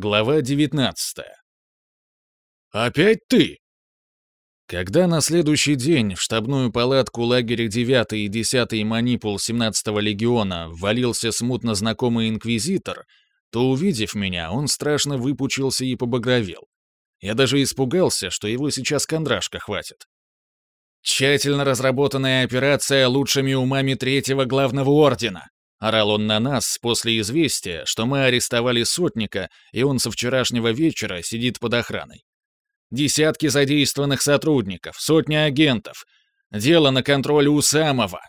Глава 19 «Опять ты?» Когда на следующий день в штабную палатку лагеря 9 и 10 манипул 17-го легиона ввалился смутно знакомый инквизитор, то, увидев меня, он страшно выпучился и побагровел. Я даже испугался, что его сейчас кондрашка хватит. «Тщательно разработанная операция лучшими умами третьего главного ордена», орал он на нас после известия, что мы арестовали сотника, и он со вчерашнего вечера сидит под охраной. Десятки задействованных сотрудников, сотни агентов. Дело на контроле у самого.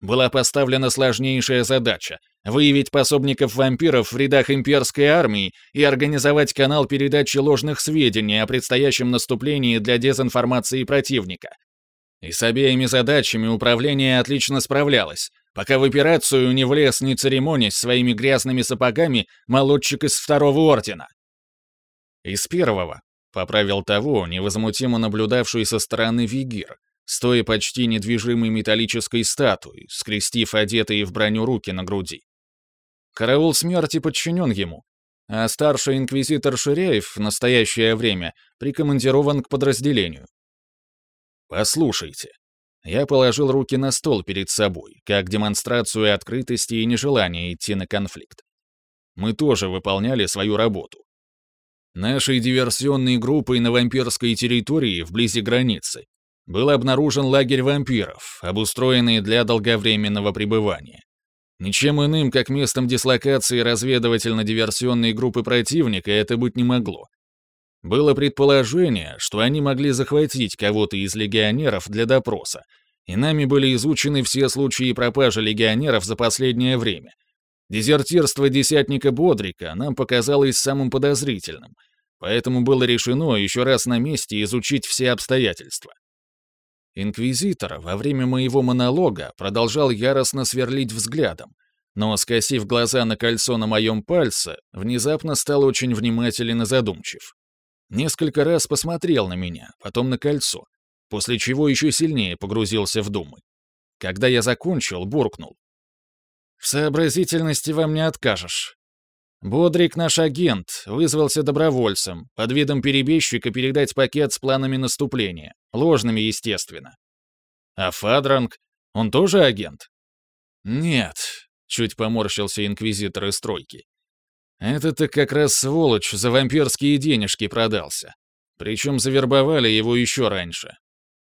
Была поставлена сложнейшая задача — выявить пособников вампиров в рядах имперской армии и организовать канал передачи ложных сведений о предстоящем наступлении для дезинформации противника. И с обеими задачами управление отлично справлялось, пока в операцию не влез, не церемонясь своими грязными сапогами, молодчик из второго ордена. Из первого, поправил того, невозмутимо наблюдавший со стороны Вигир, стоя почти недвижимой металлической статуей, скрестив одетые в броню руки на груди. Караул смерти подчинен ему, а старший инквизитор Ширяев в настоящее время прикомандирован к подразделению. «Послушайте». Я положил руки на стол перед собой, как демонстрацию открытости и нежелания идти на конфликт. Мы тоже выполняли свою работу. Нашей диверсионной группой на вампирской территории вблизи границы был обнаружен лагерь вампиров, обустроенный для долговременного пребывания. Ничем иным, как местом дислокации разведывательно-диверсионной группы противника это быть не могло. Было предположение, что они могли захватить кого-то из легионеров для допроса, и нами были изучены все случаи пропажи легионеров за последнее время. Дезертирство десятника Бодрика нам показалось самым подозрительным, поэтому было решено еще раз на месте изучить все обстоятельства. Инквизитор во время моего монолога продолжал яростно сверлить взглядом, но, скосив глаза на кольцо на моем пальце, внезапно стал очень внимателен и задумчив. Несколько раз посмотрел на меня, потом на кольцо, после чего еще сильнее погрузился в думы. Когда я закончил, буркнул. «В сообразительности вам не откажешь. Бодрик наш агент, вызвался добровольцем, под видом перебежчика передать пакет с планами наступления, ложными, естественно. А Фадранг, он тоже агент? Нет, чуть поморщился инквизитор из стройки. Это-то как раз сволочь за вампирские денежки продался. Причем завербовали его еще раньше.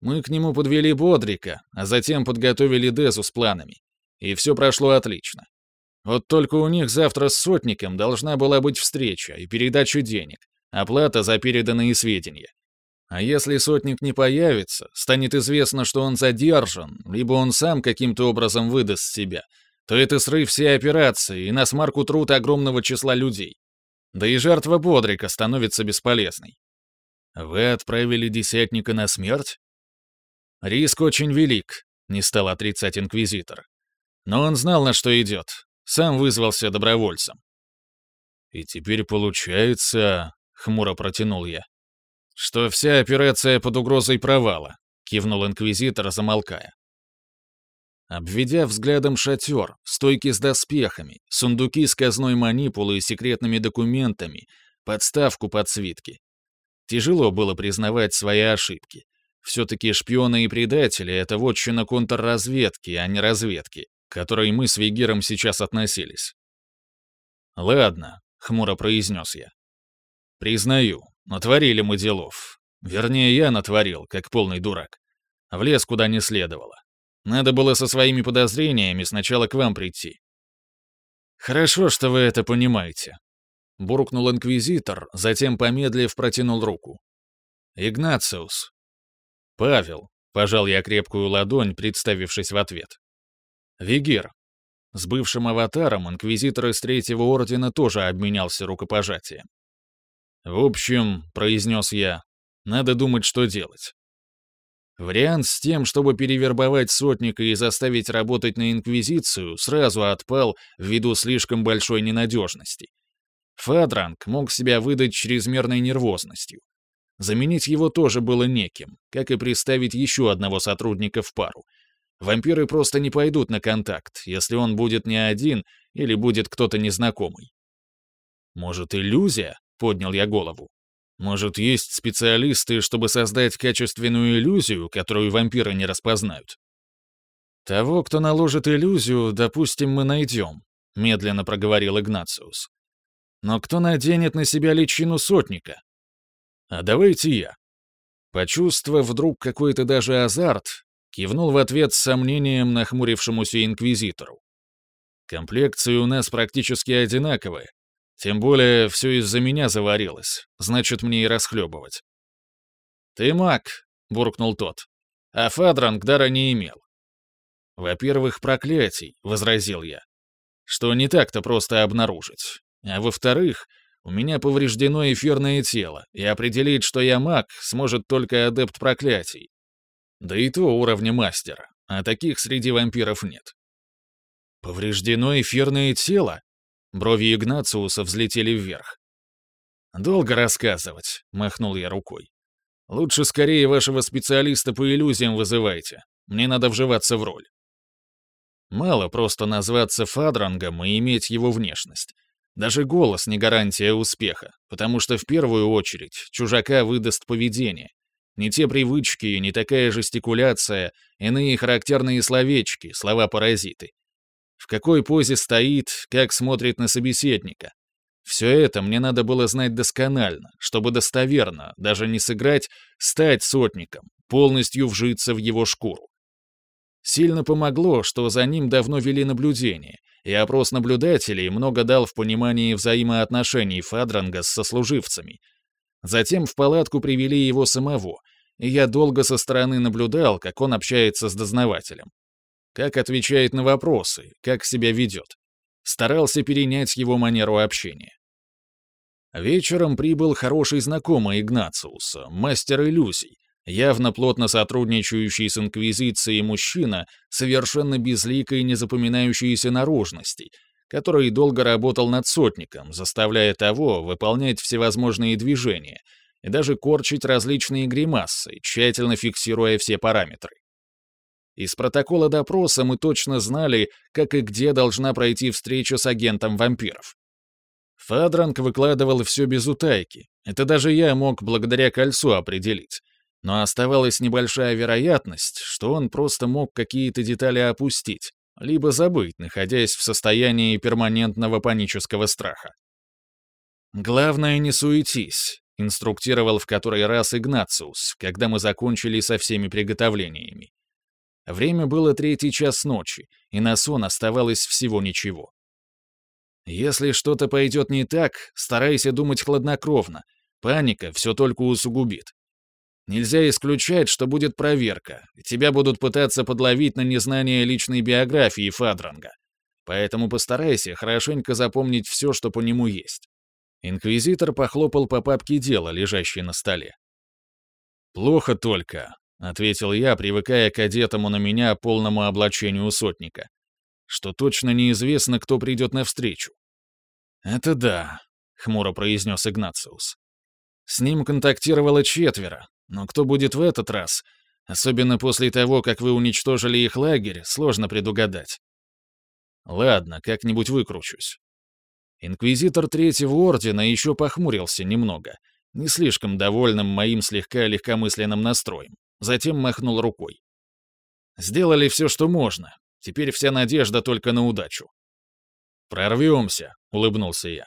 Мы к нему подвели Бодрика, а затем подготовили Дезу с планами. И все прошло отлично. Вот только у них завтра с сотником должна была быть встреча и передача денег, оплата за переданные сведения. А если сотник не появится, станет известно, что он задержан, либо он сам каким-то образом выдаст себя, то это срыв всей операции и на смарку труд огромного числа людей. Да и жертва Бодрика становится бесполезной. Вы отправили десятника на смерть? Риск очень велик, не стал отрицать инквизитор. Но он знал, на что идет, сам вызвался добровольцем. «И теперь получается...» — хмуро протянул я. «Что вся операция под угрозой провала», — кивнул инквизитор, замолкая. Обведя взглядом шатер, стойки с доспехами, сундуки с казной манипулой и секретными документами, подставку под свитки. Тяжело было признавать свои ошибки. Все-таки шпионы и предатели — это вотчина контрразведки, а не разведки к которой мы с Вегиром сейчас относились. «Ладно», — хмуро произнес я. «Признаю, натворили мы делов. Вернее, я натворил, как полный дурак. В лес куда не следовало. Надо было со своими подозрениями сначала к вам прийти». «Хорошо, что вы это понимаете», — буркнул инквизитор, затем, помедлив, протянул руку. «Игнациус». «Павел», — пожал я крепкую ладонь, представившись в ответ. Вигир. С бывшим аватаром инквизитор из Третьего Ордена тоже обменялся рукопожатием. «В общем», — произнес я, — «надо думать, что делать». Вариант с тем, чтобы перевербовать сотника и заставить работать на Инквизицию, сразу отпал ввиду слишком большой ненадежности. Фадранг мог себя выдать чрезмерной нервозностью. Заменить его тоже было неким, как и приставить еще одного сотрудника в пару — Вампиры просто не пойдут на контакт, если он будет не один или будет кто-то незнакомый. «Может, иллюзия?» — поднял я голову. «Может, есть специалисты, чтобы создать качественную иллюзию, которую вампиры не распознают?» «Того, кто наложит иллюзию, допустим, мы найдем», — медленно проговорил Игнациус. «Но кто наденет на себя личину сотника?» «А давайте я». Почувствовав вдруг какой-то даже азарт, кивнул в ответ с сомнением нахмурившемуся инквизитору. Комплекции у нас практически одинаковые. Тем более, все из-за меня заварилось. Значит, мне и расхлебывать. «Ты маг», — буркнул тот. «А Фадранг дара не имел». «Во-первых, проклятий», — возразил я. «Что не так-то просто обнаружить. А во-вторых, у меня повреждено эфирное тело, и определить, что я маг, сможет только адепт проклятий. Да и то уровня мастера, а таких среди вампиров нет. «Повреждено эфирное тело?» Брови Игнациуса взлетели вверх. «Долго рассказывать», — махнул я рукой. «Лучше скорее вашего специалиста по иллюзиям вызывайте. Мне надо вживаться в роль». Мало просто назваться Фадрангом и иметь его внешность. Даже голос не гарантия успеха, потому что в первую очередь чужака выдаст поведение, не те привычки, не такая жестикуляция, иные характерные словечки, слова-паразиты. В какой позе стоит, как смотрит на собеседника. Все это мне надо было знать досконально, чтобы достоверно, даже не сыграть, стать сотником, полностью вжиться в его шкуру. Сильно помогло, что за ним давно вели наблюдение, и опрос наблюдателей много дал в понимании взаимоотношений Фадранга с сослуживцами — Затем в палатку привели его самого, и я долго со стороны наблюдал, как он общается с дознавателем. Как отвечает на вопросы, как себя ведет. Старался перенять его манеру общения. Вечером прибыл хороший знакомый Игнациуса, мастер иллюзий, явно плотно сотрудничающий с Инквизицией мужчина, совершенно безликой незапоминающейся наружности, который долго работал над сотником, заставляя того выполнять всевозможные движения и даже корчить различные гримасы, тщательно фиксируя все параметры. Из протокола допроса мы точно знали, как и где должна пройти встреча с агентом вампиров. Фадранг выкладывал все без утайки. Это даже я мог благодаря кольцу определить. Но оставалась небольшая вероятность, что он просто мог какие-то детали опустить, либо забыть, находясь в состоянии перманентного панического страха. «Главное, не суетись», — инструктировал в который раз Игнациус, когда мы закончили со всеми приготовлениями. Время было третий час ночи, и на сон оставалось всего ничего. Если что-то пойдет не так, старайся думать хладнокровно. Паника все только усугубит. Нельзя исключать, что будет проверка, тебя будут пытаться подловить на незнание личной биографии Фадранга. Поэтому постарайся хорошенько запомнить все, что по нему есть. Инквизитор похлопал по папке дела, лежащей на столе. «Плохо только», — ответил я, привыкая к одетому на меня полному облачению сотника, «что точно неизвестно, кто придет навстречу». «Это да», — хмуро произнес Игнациус. «С ним контактировало четверо, но кто будет в этот раз? Особенно после того, как вы уничтожили их лагерь, сложно предугадать. Ладно, как-нибудь выкручусь. Инквизитор Третьего Ордена еще похмурился немного, не слишком довольным моим слегка легкомысленным настроем. Затем махнул рукой. Сделали все, что можно. Теперь вся надежда только на удачу. «Прорвемся», — улыбнулся я.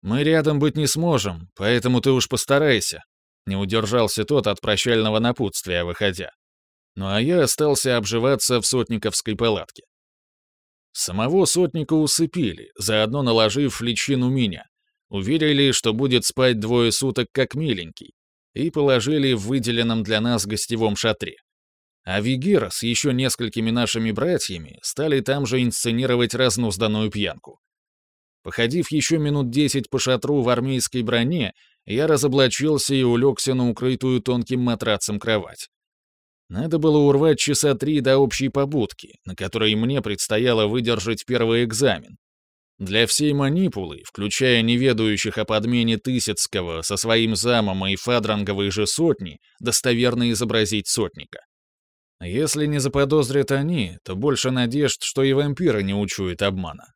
«Мы рядом быть не сможем, поэтому ты уж постарайся», не удержался тот от прощального напутствия, выходя. Ну а я остался обживаться в сотниковской палатке. Самого сотника усыпили, заодно наложив личину меня. Уверили, что будет спать двое суток как миленький, и положили в выделенном для нас гостевом шатре. А Вигира с еще несколькими нашими братьями стали там же инсценировать разнузданную пьянку. Походив еще минут десять по шатру в армейской броне, я разоблачился и улегся на укрытую тонким матрацем кровать. Надо было урвать часа три до общей побудки, на которой мне предстояло выдержать первый экзамен. Для всей манипулы, включая неведающих о подмене Тысяцкого со своим замом и фадранговой же сотни, достоверно изобразить сотника. Если не заподозрят они, то больше надежд, что и вампиры не учуют обмана.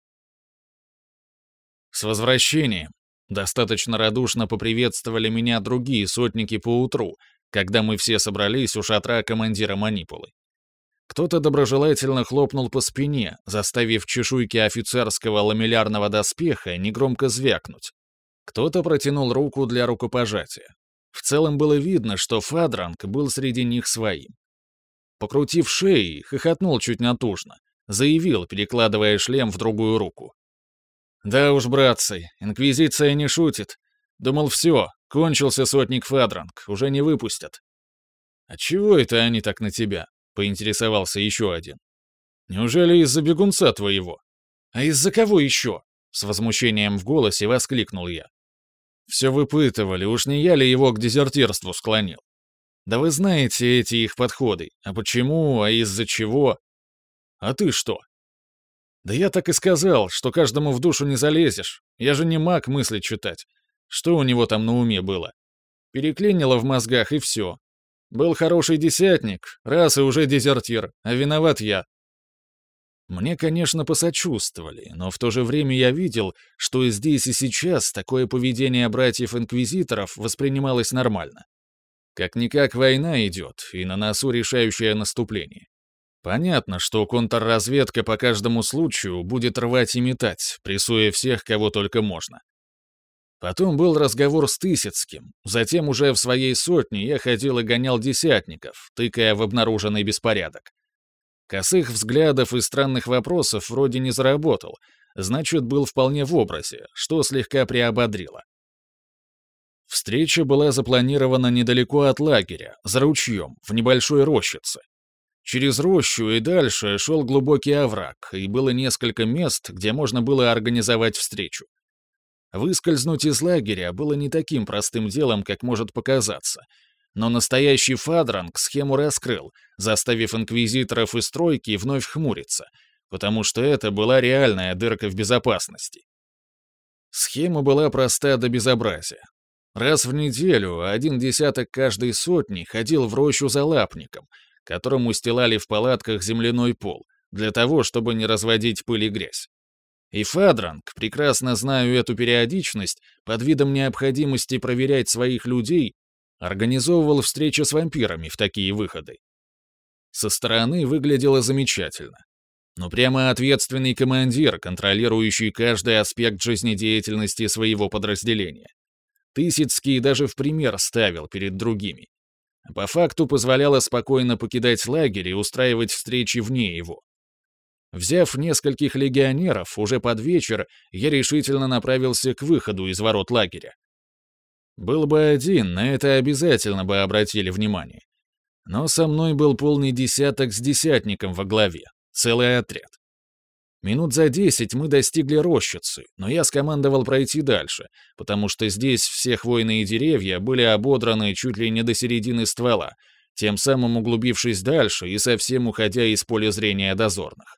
«С возвращением!» Достаточно радушно поприветствовали меня другие сотники поутру, когда мы все собрались у шатра командира манипулы. Кто-то доброжелательно хлопнул по спине, заставив чешуйки офицерского ламеллярного доспеха негромко звякнуть. Кто-то протянул руку для рукопожатия. В целом было видно, что Фадранг был среди них своим. Покрутив шеи, хохотнул чуть натужно, заявил, перекладывая шлем в другую руку. «Да уж, братцы, Инквизиция не шутит. Думал, все, кончился сотник Фадранг, уже не выпустят». «А чего это они так на тебя?» — поинтересовался еще один. «Неужели из-за бегунца твоего?» «А из-за кого еще?» — с возмущением в голосе воскликнул я. «Все выпытывали, уж не я ли его к дезертирству склонил?» «Да вы знаете эти их подходы. А почему, а из-за чего?» «А ты что?» Да я так и сказал, что каждому в душу не залезешь. Я же не маг мысли читать. Что у него там на уме было? Переклинило в мозгах, и все. Был хороший десятник, раз и уже дезертир, а виноват я. Мне, конечно, посочувствовали, но в то же время я видел, что здесь и сейчас такое поведение братьев-инквизиторов воспринималось нормально. Как-никак война идет, и на носу решающее наступление. Понятно, что контрразведка по каждому случаю будет рвать и метать, прессуя всех, кого только можно. Потом был разговор с Тысяцким, затем уже в своей сотне я ходил и гонял десятников, тыкая в обнаруженный беспорядок. Косых взглядов и странных вопросов вроде не заработал, значит, был вполне в образе, что слегка приободрило. Встреча была запланирована недалеко от лагеря, за ручьем, в небольшой рощице. Через рощу и дальше шел глубокий овраг, и было несколько мест, где можно было организовать встречу. Выскользнуть из лагеря было не таким простым делом, как может показаться. Но настоящий Фадранг схему раскрыл, заставив инквизиторов и стройки вновь хмуриться, потому что это была реальная дырка в безопасности. Схема была проста до безобразия. Раз в неделю один десяток каждой сотни ходил в рощу за лапником — которым устилали в палатках земляной пол, для того, чтобы не разводить пыль и грязь. И Фадранг, прекрасно знаю эту периодичность, под видом необходимости проверять своих людей, организовывал встречи с вампирами в такие выходы. Со стороны выглядело замечательно. Но прямо ответственный командир, контролирующий каждый аспект жизнедеятельности своего подразделения. Тысяцкий даже в пример ставил перед другими по факту позволяло спокойно покидать лагерь и устраивать встречи вне его. Взяв нескольких легионеров, уже под вечер я решительно направился к выходу из ворот лагеря. Был бы один, на это обязательно бы обратили внимание. Но со мной был полный десяток с десятником во главе, целый отряд. Минут за десять мы достигли рощицы, но я скомандовал пройти дальше, потому что здесь все хвойные деревья были ободраны чуть ли не до середины ствола, тем самым углубившись дальше и совсем уходя из поля зрения дозорных.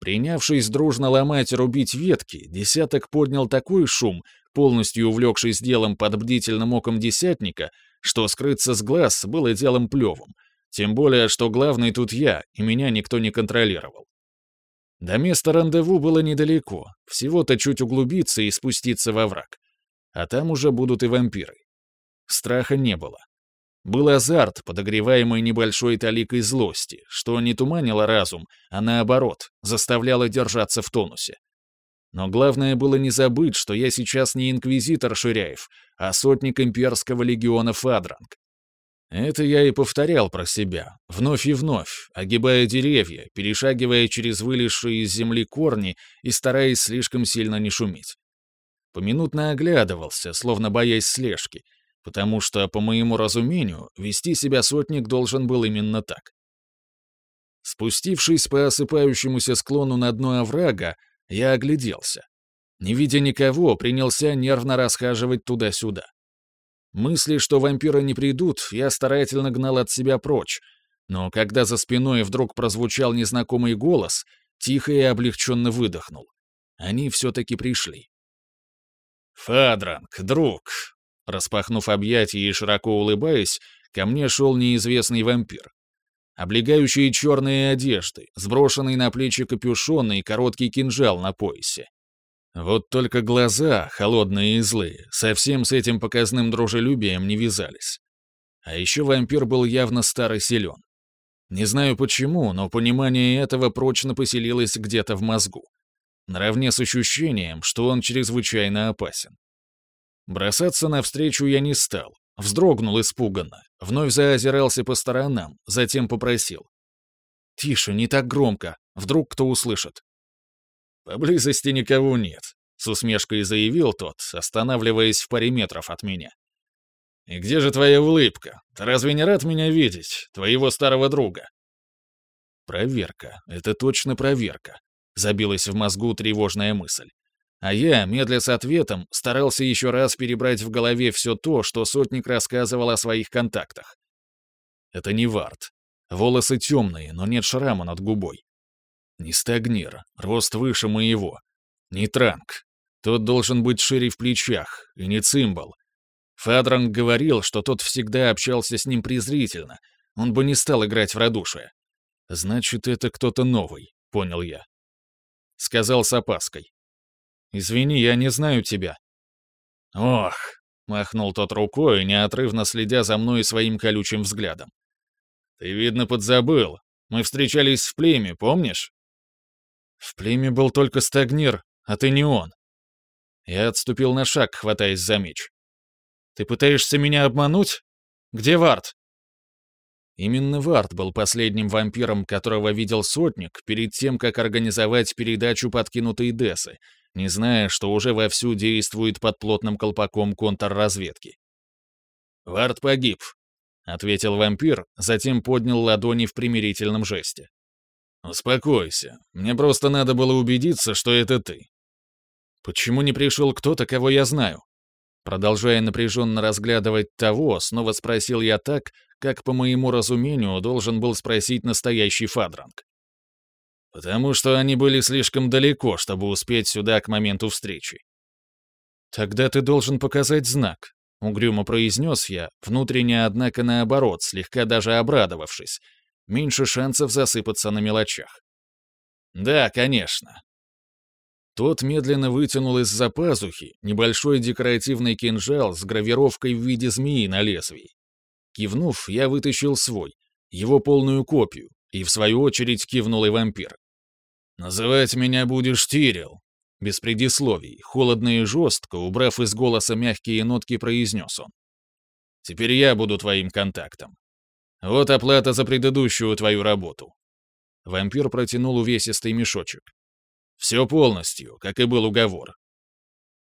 Принявшись дружно ломать и рубить ветки, десяток поднял такой шум, полностью увлекшись делом под бдительным оком десятника, что скрыться с глаз было делом плевым, тем более, что главный тут я, и меня никто не контролировал. До места рандеву было недалеко, всего-то чуть углубиться и спуститься во враг. А там уже будут и вампиры. Страха не было. Был азарт, подогреваемый небольшой таликой злости, что не туманило разум, а наоборот, заставляло держаться в тонусе. Но главное было не забыть, что я сейчас не инквизитор Ширяев, а сотник имперского легиона Фадранг, это я и повторял про себя, вновь и вновь, огибая деревья, перешагивая через вылезшие из земли корни и стараясь слишком сильно не шуметь. Поминутно оглядывался, словно боясь слежки, потому что, по моему разумению, вести себя сотник должен был именно так. Спустившись по осыпающемуся склону на дно оврага, я огляделся. Не видя никого, принялся нервно расхаживать туда-сюда. Мысли, что вампиры не придут, я старательно гнал от себя прочь, но когда за спиной вдруг прозвучал незнакомый голос, тихо и облегченно выдохнул. Они все-таки пришли. «Фадранг, друг!» Распахнув объятия и широко улыбаясь, ко мне шел неизвестный вампир. Облегающие черные одежды, сброшенный на плечи капюшон и короткий кинжал на поясе. Вот только глаза, холодные и злые, совсем с этим показным дружелюбием не вязались. А еще вампир был явно старый силен. Не знаю почему, но понимание этого прочно поселилось где-то в мозгу. Наравне с ощущением, что он чрезвычайно опасен. Бросаться навстречу я не стал, вздрогнул испуганно, вновь заозирался по сторонам, затем попросил. «Тише, не так громко, вдруг кто услышит». «Поблизости никого нет», — с усмешкой заявил тот, останавливаясь в паре метров от меня. «И где же твоя улыбка? Ты разве не рад меня видеть, твоего старого друга?» «Проверка. Это точно проверка», — забилась в мозгу тревожная мысль. А я, медля с ответом, старался еще раз перебрать в голове все то, что сотник рассказывал о своих контактах. Это не Вард. Волосы темные, но нет шрама над губой. Не стагнир, рост выше моего. Не транк. Тот должен быть шире в плечах, и не цимбал. Фадранг говорил, что тот всегда общался с ним презрительно. Он бы не стал играть в радушие. Значит, это кто-то новый, понял я. Сказал с опаской. «Извини, я не знаю тебя». «Ох», — махнул тот рукой, неотрывно следя за мной своим колючим взглядом. «Ты, видно, подзабыл. Мы встречались в племе, помнишь?» В племе был только стагнир, а ты не он. Я отступил на шаг, хватаясь за меч. Ты пытаешься меня обмануть? Где Варт? Именно Варт был последним вампиром, которого видел сотник перед тем, как организовать передачу подкинутой Десы, не зная, что уже вовсю действует под плотным колпаком контрразведки. «Варт погиб», — ответил вампир, затем поднял ладони в примирительном жесте. «Успокойся. Мне просто надо было убедиться, что это ты». «Почему не пришел кто-то, кого я знаю?» Продолжая напряженно разглядывать того, снова спросил я так, как, по моему разумению, должен был спросить настоящий Фадранг. «Потому что они были слишком далеко, чтобы успеть сюда к моменту встречи». «Тогда ты должен показать знак», — угрюмо произнес я, внутренне, однако, наоборот, слегка даже обрадовавшись, меньше шансов засыпаться на мелочах. «Да, конечно». Тот медленно вытянул из-за пазухи небольшой декоративный кинжал с гравировкой в виде змеи на лезвии. Кивнув, я вытащил свой, его полную копию, и в свою очередь кивнул и вампир. «Называть меня будешь Тирил», без предисловий, холодно и жестко, убрав из голоса мягкие нотки, произнес он. «Теперь я буду твоим контактом. Вот оплата за предыдущую твою работу». Вампир протянул увесистый мешочек. «Все полностью, как и был уговор».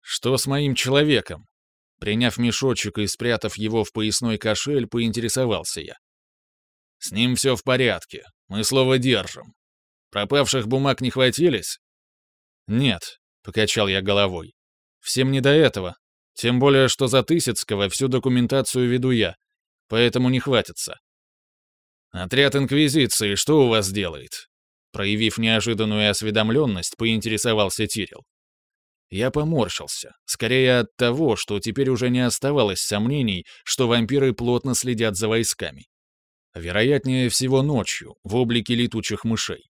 «Что с моим человеком?» Приняв мешочек и спрятав его в поясной кошель, поинтересовался я. «С ним все в порядке. Мы слово держим. Пропавших бумаг не хватились?» «Нет», — покачал я головой. «Всем не до этого. Тем более, что за Тысяцкого всю документацию веду я. Поэтому не хватится. «Отряд Инквизиции что у вас делает?» Проявив неожиданную осведомленность, поинтересовался Тирил. Я поморщился, скорее от того, что теперь уже не оставалось сомнений, что вампиры плотно следят за войсками. Вероятнее всего ночью, в облике летучих мышей.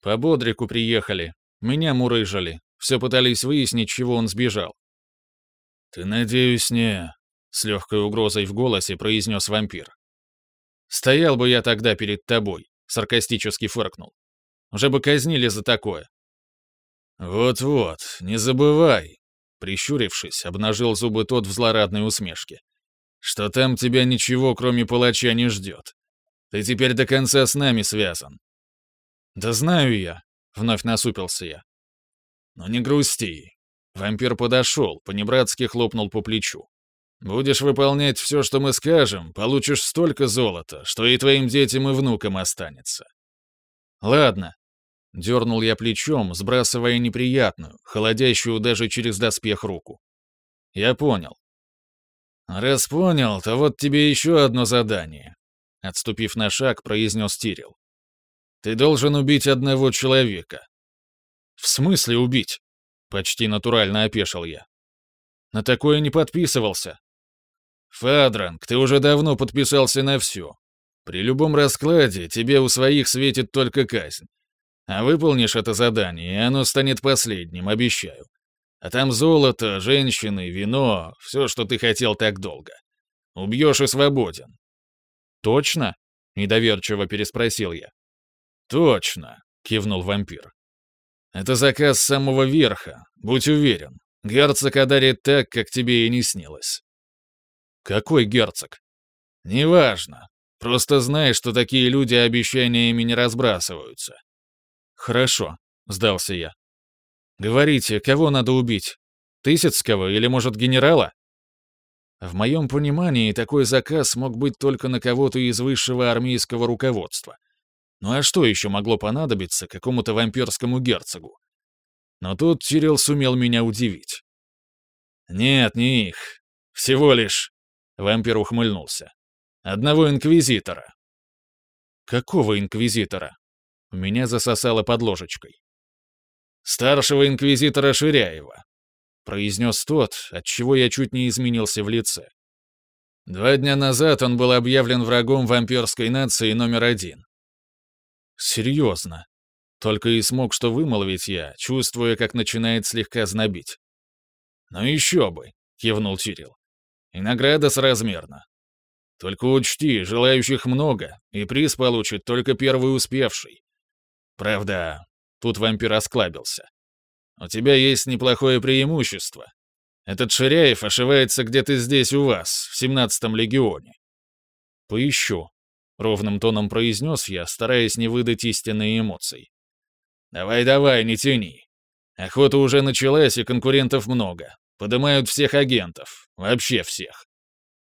По Бодрику приехали, меня мурыжили, все пытались выяснить, чего он сбежал. «Ты, надеюсь, не...» — с легкой угрозой в голосе произнес вампир. «Стоял бы я тогда перед тобой», — саркастически фыркнул. «Уже бы казнили за такое». «Вот-вот, не забывай», — прищурившись, обнажил зубы тот в злорадной усмешке, «что там тебя ничего, кроме палача, не ждет. Ты теперь до конца с нами связан». «Да знаю я», — вновь насупился я. «Но не грусти». Вампир подошел, понебратски хлопнул по плечу. Будешь выполнять все, что мы скажем, получишь столько золота, что и твоим детям и внукам останется. Ладно. Дернул я плечом, сбрасывая неприятную, холодящую даже через доспех руку. Я понял. Раз понял, то вот тебе еще одно задание. Отступив на шаг, произнес Тирил. Ты должен убить одного человека. В смысле убить? Почти натурально опешил я. На такое не подписывался. «Фадранг, ты уже давно подписался на все. При любом раскладе тебе у своих светит только казнь. А выполнишь это задание, и оно станет последним, обещаю. А там золото, женщины, вино, все, что ты хотел так долго. Убьешь и свободен». «Точно?» — недоверчиво переспросил я. «Точно», — кивнул вампир. «Это заказ самого верха, будь уверен. Герцог одарит так, как тебе и не снилось». «Какой герцог?» «Неважно. Просто знай, что такие люди обещаниями не разбрасываются». «Хорошо», — сдался я. «Говорите, кого надо убить? Тысяцкого или, может, генерала?» В моем понимании, такой заказ мог быть только на кого-то из высшего армейского руководства. Ну а что еще могло понадобиться какому-то вампирскому герцогу? Но тут Тирил сумел меня удивить. «Нет, не их. Всего лишь...» — вампир ухмыльнулся. «Одного инквизитора». «Какого инквизитора?» Меня засосало под ложечкой. «Старшего инквизитора Ширяева», — произнес тот, от чего я чуть не изменился в лице. Два дня назад он был объявлен врагом вампирской нации номер один. Серьезно. Только и смог что вымолвить я, чувствуя, как начинает слегка знобить. «Ну еще бы», — кивнул Тирил. «И награда соразмерна. Только учти, желающих много, и приз получит только первый успевший. Правда, тут вампир осклабился. У тебя есть неплохое преимущество. Этот Ширяев ошивается где-то здесь у вас, в 17-м легионе. Поищу, — ровным тоном произнес я, стараясь не выдать истинные эмоции. «Давай-давай, не тяни. Охота уже началась, и конкурентов много. Подымают всех агентов. Вообще всех.